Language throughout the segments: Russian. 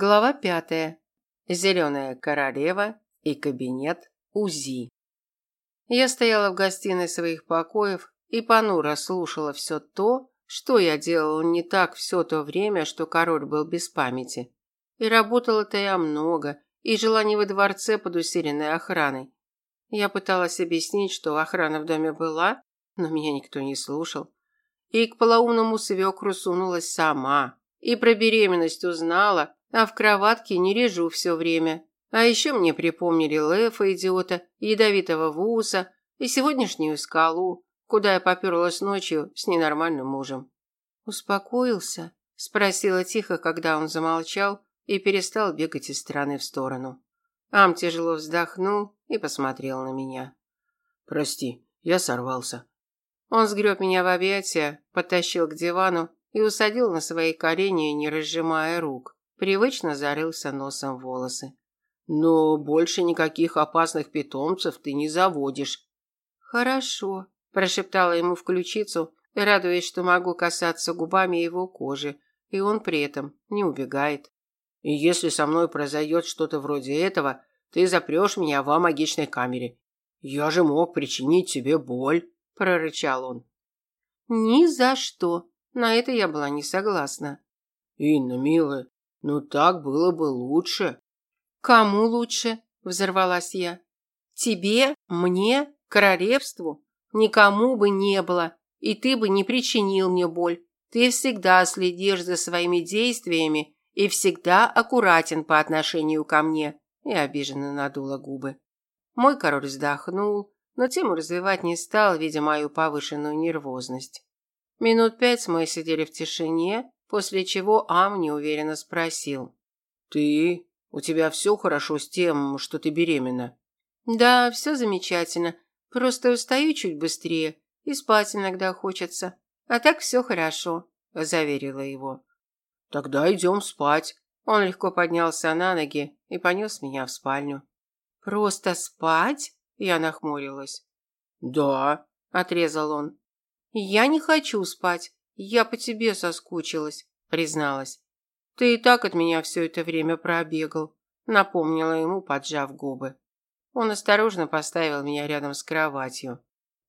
Глава пятая. Зеленая королева и кабинет УЗИ. Я стояла в гостиной своих покоев и понуро слушала все то, что я делала не так все то время, что король был без памяти. И работала-то я много, и жила не во дворце под усиленной охраной. Я пыталась объяснить, что охрана в доме была, но меня никто не слушал. И к полоумному свекру сунулась сама. И про беременность узнала, а в кроватке не режу все время. А еще мне припомнили Лефа, идиота, ядовитого Вуса и сегодняшнюю скалу, куда я поперлась ночью с ненормальным мужем. «Успокоился?» – спросила тихо, когда он замолчал и перестал бегать из стороны в сторону. Ам тяжело вздохнул и посмотрел на меня. «Прости, я сорвался». Он сгреб меня в объятия, подтащил к дивану и усадил на свои колени, не разжимая рук. Привычно зарылся носом в волосы. Но больше никаких опасных питомцев ты не заводишь. Хорошо, прошептала ему в ключицу, радуясь, что могу касаться губами его кожи, и он при этом не убегает. И если со мной произойдет что-то вроде этого, ты запрешь меня в магичной камере. Я же мог причинить тебе боль, прорычал он. Ни за что. На это я была не согласна. Инна, милая, ну так было бы лучше. Кому лучше? взорвалась я. Тебе, мне, королевству? Никому бы не было, и ты бы не причинил мне боль. Ты всегда следишь за своими действиями и всегда аккуратен по отношению ко мне. Я обиженно надула губы. Мой король вздохнул, но тему развивать не стал, видя мою повышенную нервозность. Минут пять мы сидели в тишине, После чего Ам неуверенно спросил. «Ты? У тебя все хорошо с тем, что ты беременна?» «Да, все замечательно. Просто устаю чуть быстрее и спать иногда хочется. А так все хорошо», – заверила его. «Тогда идем спать». Он легко поднялся на ноги и понес меня в спальню. «Просто спать?» – я нахмурилась. «Да», – отрезал он. «Я не хочу спать. «Я по тебе соскучилась», – призналась. «Ты и так от меня все это время пробегал», – напомнила ему, поджав губы. Он осторожно поставил меня рядом с кроватью.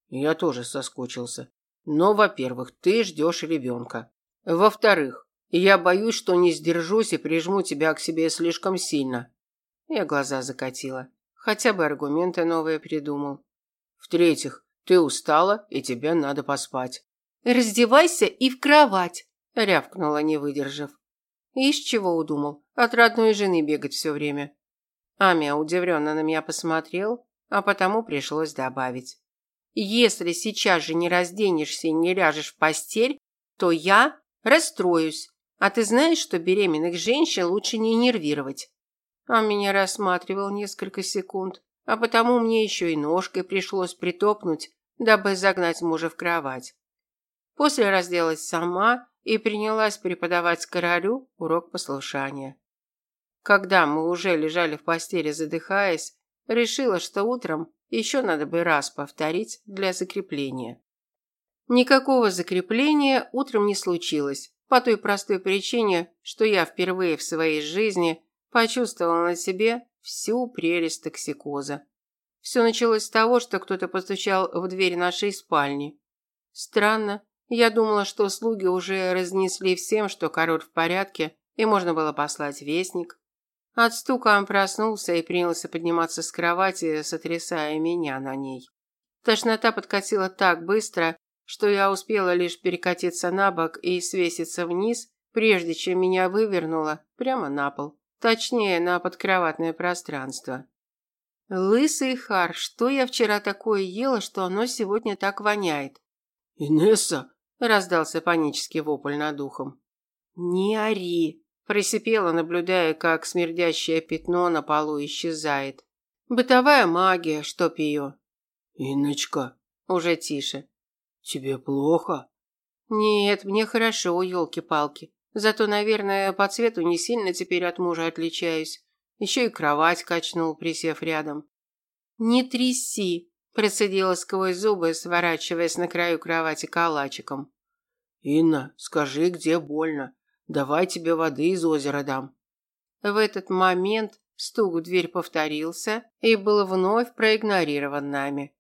«Я тоже соскучился. Но, во-первых, ты ждешь ребенка. Во-вторых, я боюсь, что не сдержусь и прижму тебя к себе слишком сильно». Я глаза закатила. Хотя бы аргументы новые придумал. В-третьих, ты устала, и тебе надо поспать. «Раздевайся и в кровать!» – рявкнула, не выдержав. Из чего удумал? От родной жены бегать все время. Амия удивленно на меня посмотрел, а потому пришлось добавить. «Если сейчас же не разденешься и не ляжешь в постель, то я расстроюсь. А ты знаешь, что беременных женщин лучше не нервировать?» Он меня рассматривал несколько секунд, а потому мне еще и ножкой пришлось притопнуть, дабы загнать мужа в кровать. После разделась сама и принялась преподавать королю урок послушания. Когда мы уже лежали в постели, задыхаясь, решила, что утром еще надо бы раз повторить для закрепления. Никакого закрепления утром не случилось, по той простой причине, что я впервые в своей жизни почувствовала на себе всю прелесть токсикоза. Все началось с того, что кто-то постучал в дверь нашей спальни. Странно, я думала, что слуги уже разнесли всем, что король в порядке, и можно было послать вестник. От стука он проснулся и принялся подниматься с кровати, сотрясая меня на ней. Тошнота подкатила так быстро, что я успела лишь перекатиться на бок и свеситься вниз, прежде чем меня вывернуло прямо на пол, точнее, на подкроватное пространство. Лысый хар, что я вчера такое ела, что оно сегодня так воняет? Инесса, раздался панический вопль над ухом. Не ори, просипела, наблюдая, как смердящее пятно на полу исчезает. Бытовая магия, чтоб ее. Иночка, уже тише. Тебе плохо? Нет, мне хорошо, елки-палки. Зато, наверное, по цвету не сильно теперь от мужа отличаюсь. Еще и кровать качнул, присев рядом. Не тряси, Процедила сквозь зубы, сворачиваясь на краю кровати калачиком. «Инна, скажи, где больно. Давай тебе воды из озера дам». В этот момент стук в дверь повторился и был вновь проигнорирован нами.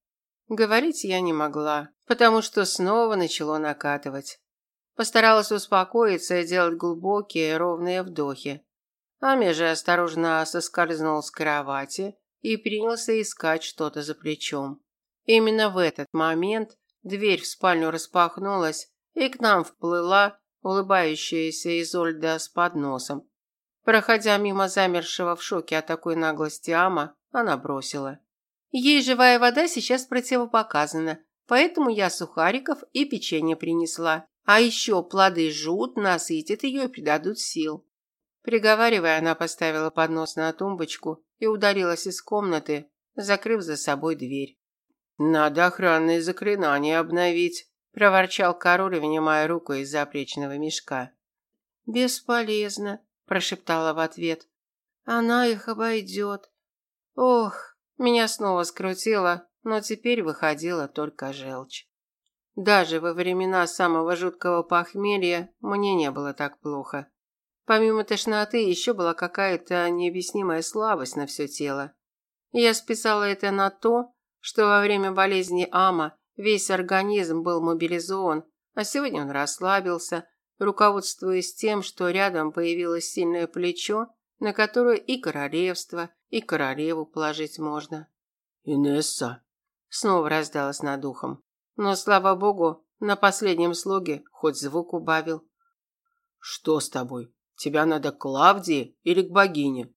Говорить я не могла, потому что снова начало накатывать. Постаралась успокоиться и делать глубокие ровные вдохи. Ами же осторожно соскользнул с кровати и принялся искать что-то за плечом. Именно в этот момент дверь в спальню распахнулась, и к нам вплыла улыбающаяся Изольда с подносом. Проходя мимо замершего в шоке от такой наглости Ама, она бросила. «Ей живая вода сейчас противопоказана, поэтому я сухариков и печенье принесла. А еще плоды жут, насытят ее и придадут сил. Приговаривая, она поставила поднос на тумбочку и ударилась из комнаты, закрыв за собой дверь. «Надо охранные заклинания обновить», – проворчал король, вынимая руку из запречного мешка. «Бесполезно», – прошептала в ответ. «Она их обойдет». Ох, меня снова скрутило, но теперь выходила только желчь. Даже во времена самого жуткого похмелья мне не было так плохо. Помимо тошноты еще была какая-то необъяснимая слабость на все тело. Я списала это на то, что во время болезни Ама весь организм был мобилизован, а сегодня он расслабился, руководствуясь тем, что рядом появилось сильное плечо, на которое и королевство, и королеву положить можно. «Инесса!» Снова раздалось над ухом. Но, слава богу, на последнем слоге хоть звук убавил. «Что с тобой?» Тебя надо к Клавдии или к богине?»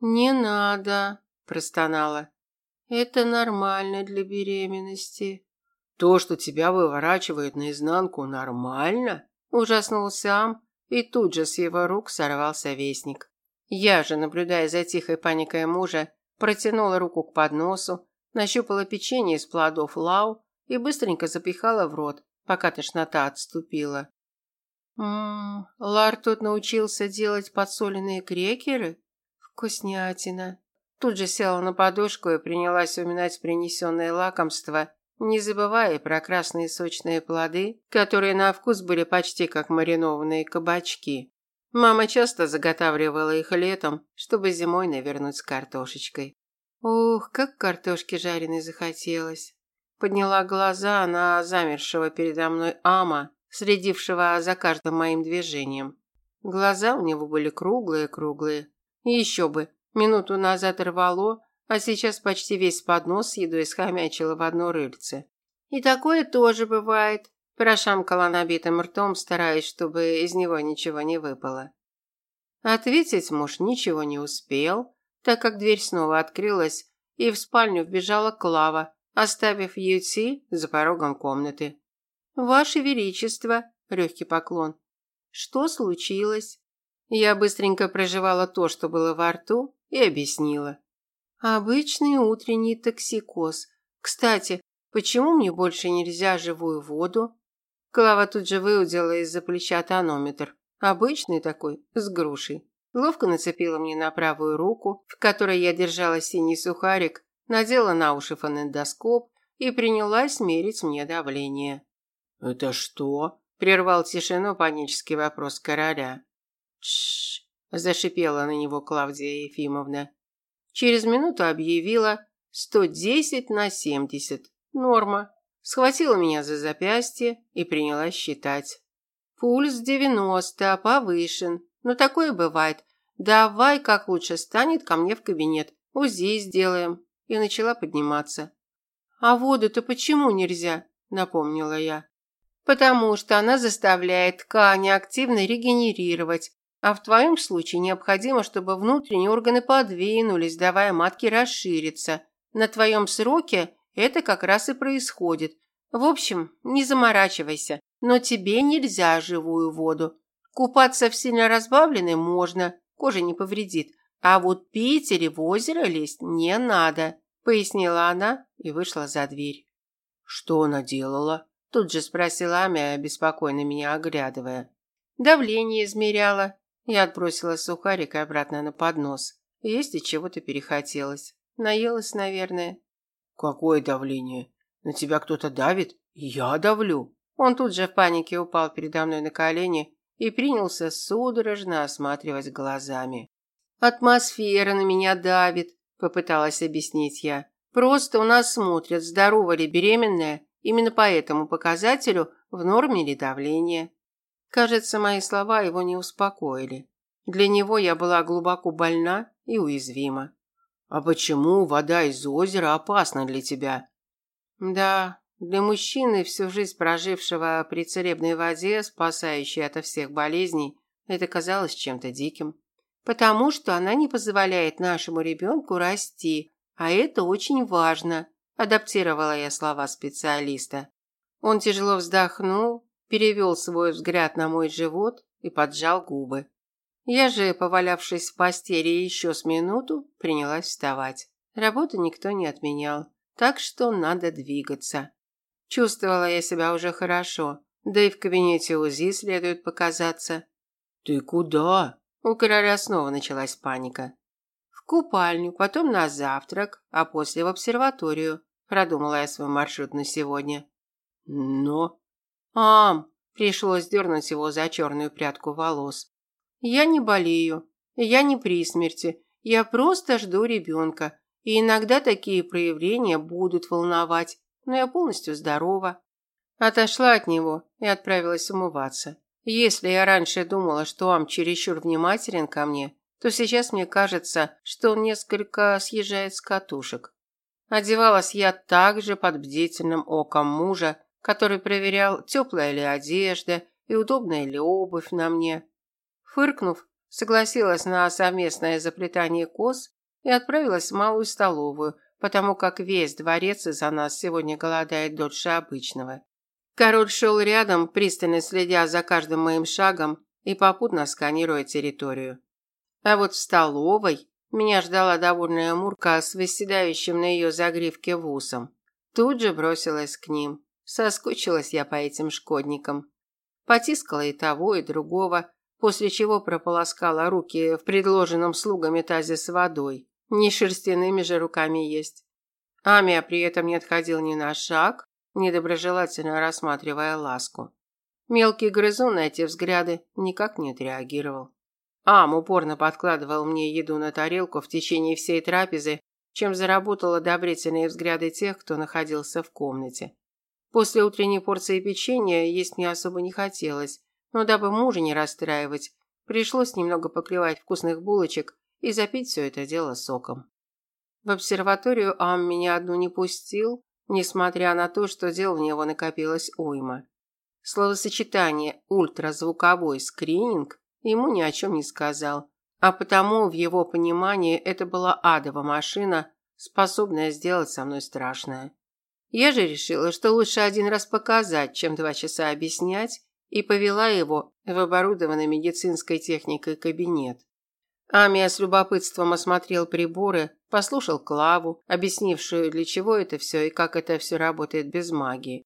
«Не надо», – простонала. «Это нормально для беременности». «То, что тебя выворачивает наизнанку, нормально?» – ужаснулся Ам, и тут же с его рук сорвался вестник. Я же, наблюдая за тихой паникой мужа, протянула руку к подносу, нащупала печенье из плодов лау и быстренько запихала в рот, пока тошнота отступила. Ммм, Лар тут научился делать подсоленные крекеры? Вкуснятина. Тут же села на подушку и принялась уминать принесенное лакомство, не забывая про красные сочные плоды, которые на вкус были почти как маринованные кабачки. Мама часто заготавливала их летом, чтобы зимой навернуть с картошечкой. Ух, как картошки жареной захотелось. Подняла глаза на замершего передо мной Ама, следившего за каждым моим движением. Глаза у него были круглые-круглые. Еще бы, минуту назад рвало, а сейчас почти весь поднос с едой схомячило в одно рыльце. И такое тоже бывает, прошамкала набитым ртом, стараясь, чтобы из него ничего не выпало. Ответить муж ничего не успел, так как дверь снова открылась, и в спальню вбежала Клава, оставив Юти за порогом комнаты. «Ваше Величество!» – легкий поклон. «Что случилось?» Я быстренько проживала то, что было во рту, и объяснила. «Обычный утренний токсикоз. Кстати, почему мне больше нельзя живую воду?» Клава тут же выудила из-за плеча тонометр. Обычный такой, с грушей. Ловко нацепила мне на правую руку, в которой я держала синий сухарик, надела на уши фонендоскоп и принялась мерить мне давление. «Это что?» – прервал тишину панический вопрос короля. «Тш!» – зашипела на него Клавдия Ефимовна. Через минуту объявила сто десять на семьдесят. Норма. Схватила меня за запястье и принялась считать. Пульс девяносто, повышен. Но такое бывает. Давай, как лучше станет, ко мне в кабинет. УЗИ сделаем. И начала подниматься. А воду-то почему нельзя? Напомнила я. Потому что она заставляет ткани активно регенерировать, а в твоем случае необходимо, чтобы внутренние органы подвинулись, давая матке расшириться. На твоем сроке это как раз и происходит. В общем, не заморачивайся, но тебе нельзя живую воду. Купаться в сильно разбавленной можно, кожа не повредит, а вот пить или в озеро лезть не надо, пояснила она и вышла за дверь. Что она делала? Тут же спросила Амя, беспокойно меня оглядывая. Давление измеряла. Я отбросила сухарик обратно на поднос. Есть и чего-то перехотелось. Наелась, наверное. Какое давление? На тебя кто-то давит? Я давлю. Он тут же в панике упал передо мной на колени и принялся судорожно осматривать глазами. Атмосфера на меня давит, попыталась объяснить я. Просто у нас смотрят, здорова ли беременная, именно по этому показателю в норме ли давление. Кажется, мои слова его не успокоили. Для него я была глубоко больна и уязвима. А почему вода из озера опасна для тебя? Да, для мужчины, всю жизнь прожившего при целебной воде, спасающей от всех болезней, это казалось чем-то диким. Потому что она не позволяет нашему ребенку расти, а это очень важно, адаптировала я слова специалиста. Он тяжело вздохнул, перевел свой взгляд на мой живот и поджал губы. Я же, повалявшись в постели еще с минуту, принялась вставать. Работу никто не отменял, так что надо двигаться. Чувствовала я себя уже хорошо, да и в кабинете УЗИ следует показаться. «Ты куда?» У короля снова началась паника купальню, потом на завтрак, а после в обсерваторию. Продумала я свой маршрут на сегодня. Но... Ам, пришлось дернуть его за черную прядку волос. Я не болею, я не при смерти, я просто жду ребенка. И иногда такие проявления будут волновать, но я полностью здорова. Отошла от него и отправилась умываться. Если я раньше думала, что Ам чересчур внимателен ко мне, то сейчас мне кажется, что он несколько съезжает с катушек. Одевалась я также под бдительным оком мужа, который проверял, теплая ли одежда и удобная ли обувь на мне. Фыркнув, согласилась на совместное заплетание кос и отправилась в малую столовую, потому как весь дворец из-за нас сегодня голодает дольше обычного. Король шел рядом, пристально следя за каждым моим шагом и попутно сканируя территорию. А вот в столовой меня ждала довольная Мурка с выседающим на ее загривке вусом. Тут же бросилась к ним. Соскучилась я по этим шкодникам. Потискала и того, и другого, после чего прополоскала руки в предложенном слугами тазе с водой. Не шерстяными же руками есть. Амия при этом не отходил ни на шаг, недоброжелательно рассматривая ласку. Мелкий грызун на эти взгляды никак не отреагировал. Ам упорно подкладывал мне еду на тарелку в течение всей трапезы, чем заработал одобрительные взгляды тех, кто находился в комнате. После утренней порции печенья есть мне особо не хотелось, но дабы мужа не расстраивать, пришлось немного поклевать вкусных булочек и запить все это дело соком. В обсерваторию Ам меня одну не пустил, несмотря на то, что дел в него накопилось уйма. Словосочетание «ультразвуковой скрининг» ему ни о чем не сказал, а потому в его понимании это была адова машина, способная сделать со мной страшное. Я же решила, что лучше один раз показать, чем два часа объяснять, и повела его в оборудованный медицинской техникой кабинет. Амия с любопытством осмотрел приборы, послушал Клаву, объяснившую, для чего это все и как это все работает без магии.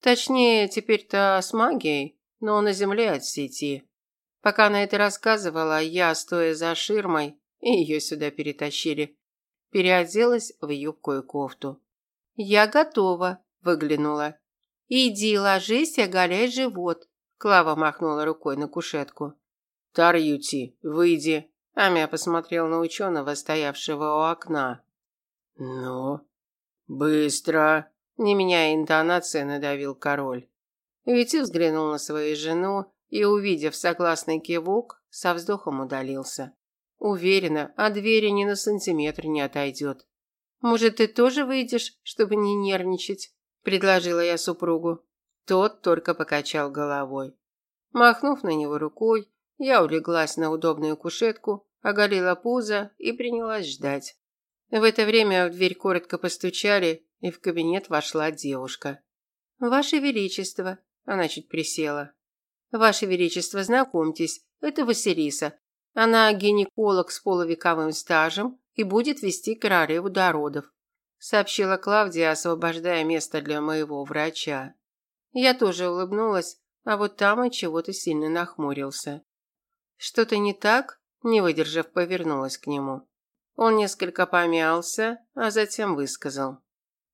Точнее, теперь-то с магией, но на земле от сети. Пока она это рассказывала, я, стоя за ширмой, ее сюда перетащили, переоделась в юбку и кофту. «Я готова», – выглянула. «Иди, ложись и оголяй живот», – Клава махнула рукой на кушетку. «Тарьюти, выйди», – Амия посмотрел на ученого, стоявшего у окна. «Ну, быстро», – не меняя интонации, надавил король. Вити взглянул на свою жену и, увидев согласный кивок, со вздохом удалился. Уверена, от двери ни на сантиметр не отойдет. «Может, ты тоже выйдешь, чтобы не нервничать?» – предложила я супругу. Тот только покачал головой. Махнув на него рукой, я улеглась на удобную кушетку, оголила пузо и принялась ждать. В это время в дверь коротко постучали, и в кабинет вошла девушка. «Ваше Величество!» – она чуть присела. Ваше Величество, знакомьтесь, это Василиса. Она гинеколог с полувековым стажем и будет вести королеву до родов», сообщила Клавдия, освобождая место для моего врача. Я тоже улыбнулась, а вот там и чего-то сильно нахмурился. «Что-то не так?» Не выдержав, повернулась к нему. Он несколько помялся, а затем высказал.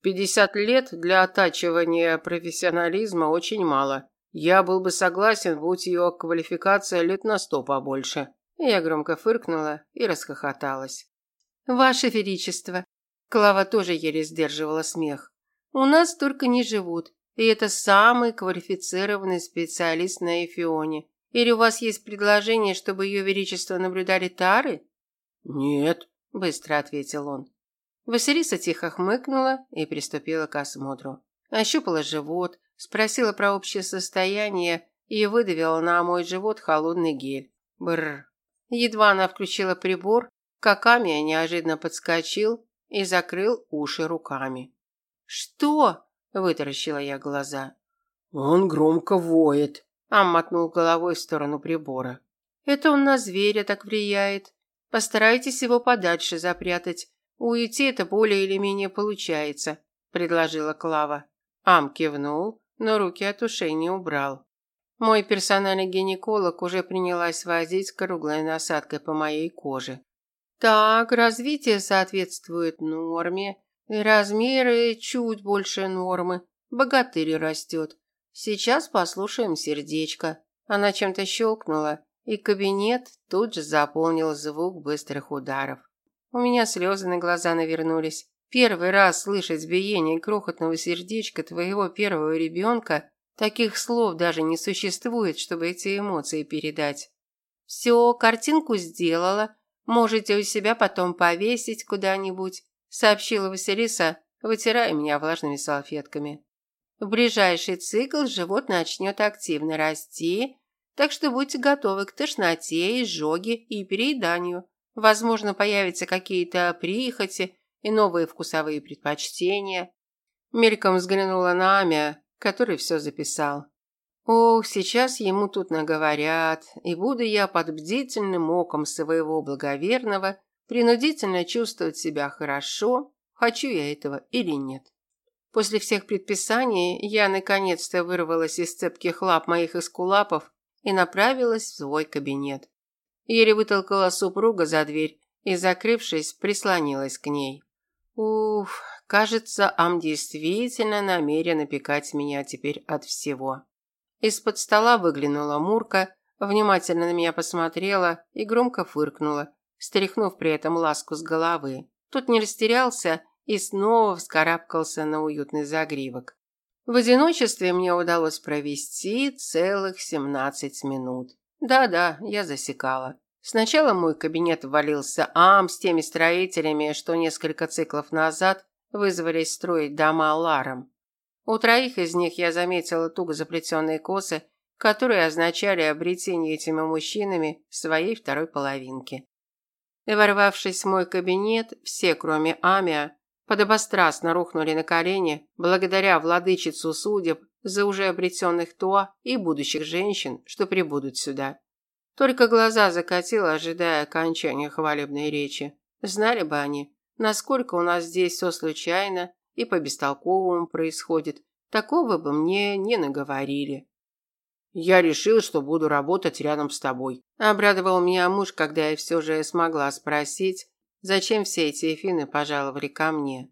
«Пятьдесят лет для оттачивания профессионализма очень мало. Я был бы согласен, будь ее квалификация лет на сто побольше. Я громко фыркнула и расхохоталась. «Ваше Величество!» Клава тоже еле сдерживала смех. «У нас только не живут, и это самый квалифицированный специалист на Эфионе. Или у вас есть предложение, чтобы ее величество наблюдали тары?» «Нет», – быстро ответил он. Василиса тихо хмыкнула и приступила к осмотру. Ощупала живот, спросила про общее состояние и выдавила на мой живот холодный гель. Бррр. Едва она включила прибор, как Амия неожиданно подскочил и закрыл уши руками. «Что?» – вытаращила я глаза. «Он громко воет», – Ам мотнул головой в сторону прибора. «Это он на зверя так влияет. Постарайтесь его подальше запрятать. Уйти это более или менее получается», – предложила Клава. Ам кивнул, но руки от ушей не убрал. Мой персональный гинеколог уже принялась возить круглой насадкой по моей коже. Так, развитие соответствует норме, и размеры чуть больше нормы. Богатырь растет. Сейчас послушаем сердечко. Она чем-то щелкнула, и кабинет тут же заполнил звук быстрых ударов. У меня слезы на глаза навернулись. Первый раз слышать биение крохотного сердечка твоего первого ребенка, таких слов даже не существует, чтобы эти эмоции передать. Все, картинку сделала, можете у себя потом повесить куда-нибудь, сообщила Василиса, вытирая меня влажными салфетками. В ближайший цикл живот начнет активно расти, так что будьте готовы к тошноте, изжоге и перееданию. Возможно, появятся какие-то прихоти и новые вкусовые предпочтения. Мельком взглянула на Амя, который все записал. Ох, сейчас ему тут наговорят, и буду я под бдительным оком своего благоверного принудительно чувствовать себя хорошо, хочу я этого или нет. После всех предписаний я наконец-то вырвалась из цепких лап моих эскулапов и направилась в свой кабинет. Еле вытолкала супруга за дверь и, закрывшись, прислонилась к ней. Уф, кажется, Ам действительно намерен опекать меня теперь от всего. Из-под стола выглянула Мурка, внимательно на меня посмотрела и громко фыркнула, стряхнув при этом ласку с головы. Тут не растерялся и снова вскарабкался на уютный загривок. В одиночестве мне удалось провести целых 17 минут. Да-да, я засекала. Сначала мой кабинет ввалился ам с теми строителями, что несколько циклов назад вызвались строить дома ларом. У троих из них я заметила туго заплетенные косы, которые означали обретение этими мужчинами своей второй половинки. И ворвавшись в мой кабинет, все, кроме Амия, подобострастно рухнули на колени благодаря владычицу судеб за уже обретенных то и будущих женщин, что прибудут сюда. Только глаза закатила, ожидая окончания хвалебной речи. Знали бы они, насколько у нас здесь все случайно и по бестолковому происходит. Такого бы мне не наговорили. Я решил, что буду работать рядом с тобой. Обрадовал меня муж, когда я все же смогла спросить, зачем все эти эфины пожаловали ко мне.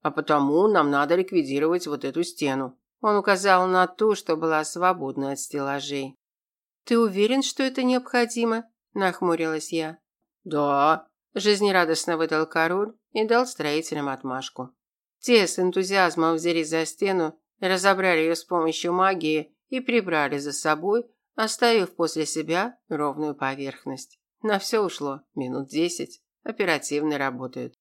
А потому нам надо ликвидировать вот эту стену. Он указал на ту, что была свободна от стеллажей. «Ты уверен, что это необходимо?» – нахмурилась я. «Да», – жизнерадостно выдал король и дал строителям отмашку. Те с энтузиазмом взялись за стену, разобрали ее с помощью магии и прибрали за собой, оставив после себя ровную поверхность. На все ушло минут десять. Оперативно работают.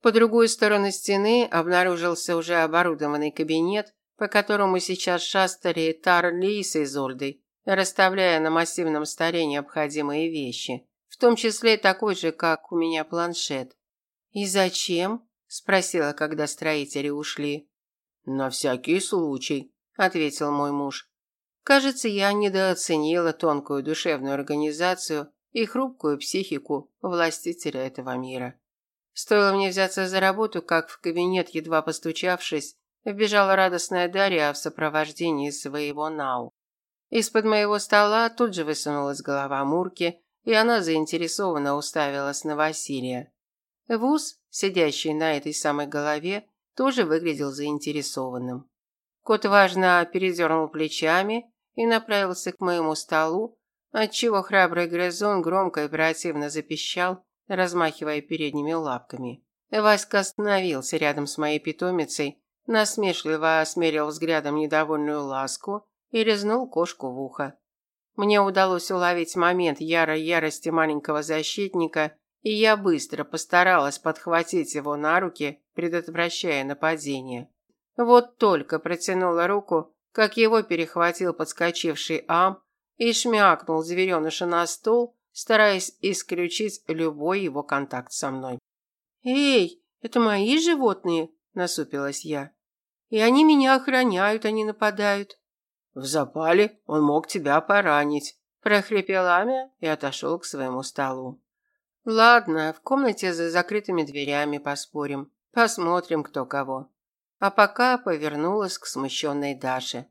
По другую сторону стены обнаружился уже оборудованный кабинет, по которому сейчас шастали Тарли с Изольдой, расставляя на массивном столе необходимые вещи, в том числе такой же, как у меня планшет. «И зачем?» – спросила, когда строители ушли. «На всякий случай», – ответил мой муж. Кажется, я недооценила тонкую душевную организацию и хрупкую психику властителя этого мира. Стоило мне взяться за работу, как в кабинет, едва постучавшись, вбежала радостная Дарья в сопровождении своего Нау. Из-под моего стола тут же высунулась голова Мурки, и она заинтересованно уставилась на Василия. Вуз, сидящий на этой самой голове, тоже выглядел заинтересованным. Кот важно передернул плечами и направился к моему столу, отчего храбрый грызун громко и противно запищал, размахивая передними лапками. Васька остановился рядом с моей питомицей, насмешливо осмерил взглядом недовольную ласку и резнул кошку в ухо. Мне удалось уловить момент ярой ярости маленького защитника, и я быстро постаралась подхватить его на руки, предотвращая нападение. Вот только протянула руку, как его перехватил подскочивший Ам и шмякнул звереныша на стол, стараясь исключить любой его контакт со мной. «Эй, это мои животные?» – насупилась я. «И они меня охраняют, а не нападают». В запале он мог тебя поранить, прохрипел Амя и отошел к своему столу. Ладно, в комнате за закрытыми дверями поспорим. Посмотрим, кто кого. А пока повернулась к смущенной Даше.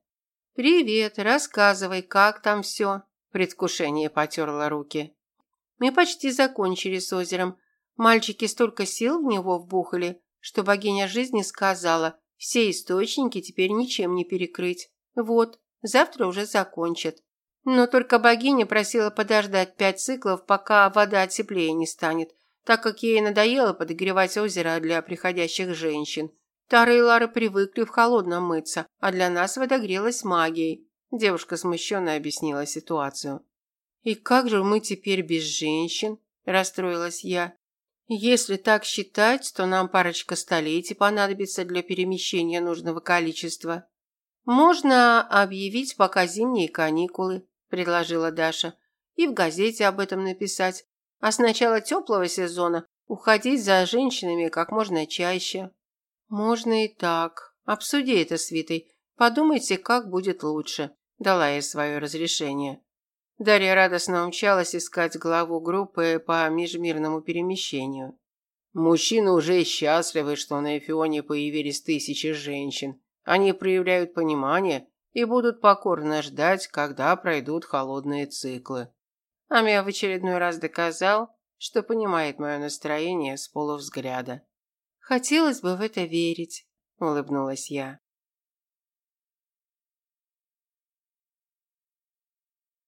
«Привет, рассказывай, как там все?» Предвкушение потерла руки. «Мы почти закончили с озером. Мальчики столько сил в него вбухали, что богиня жизни сказала, все источники теперь ничем не перекрыть. Вот, Завтра уже закончат. Но только богиня просила подождать пять циклов, пока вода теплее не станет, так как ей надоело подогревать озеро для приходящих женщин. Тара и Лара привыкли в холодном мыться, а для нас вода грелась магией. Девушка смущенно объяснила ситуацию. «И как же мы теперь без женщин?» – расстроилась я. «Если так считать, то нам парочка столетий понадобится для перемещения нужного количества». «Можно объявить пока зимние каникулы», – предложила Даша. «И в газете об этом написать. А с начала теплого сезона уходить за женщинами как можно чаще». «Можно и так. Обсуди это с Витой. Подумайте, как будет лучше», – дала ей свое разрешение. Дарья радостно умчалась искать главу группы по межмирному перемещению. Мужчины уже счастливы, что на Эфионе появились тысячи женщин, они проявляют понимание и будут покорно ждать, когда пройдут холодные циклы. Амия в очередной раз доказал, что понимает мое настроение с полувзгляда. «Хотелось бы в это верить», – улыбнулась я.